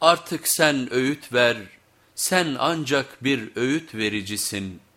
Artık sen öğüt ver, sen ancak bir öğüt vericisin.''